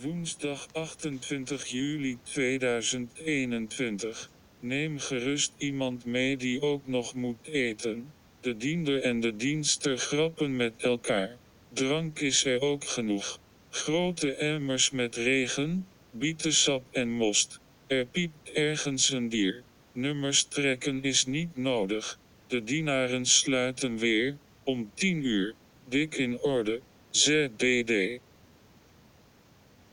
Woensdag 28 juli 2021. Neem gerust iemand mee die ook nog moet eten. De diender en de dienster grappen met elkaar. Drank is er ook genoeg. Grote emmers met regen, bietensap en most. Er piept ergens een dier. Nummers trekken is niet nodig. De dienaren sluiten weer, om 10 uur. Dik in orde, ZDD.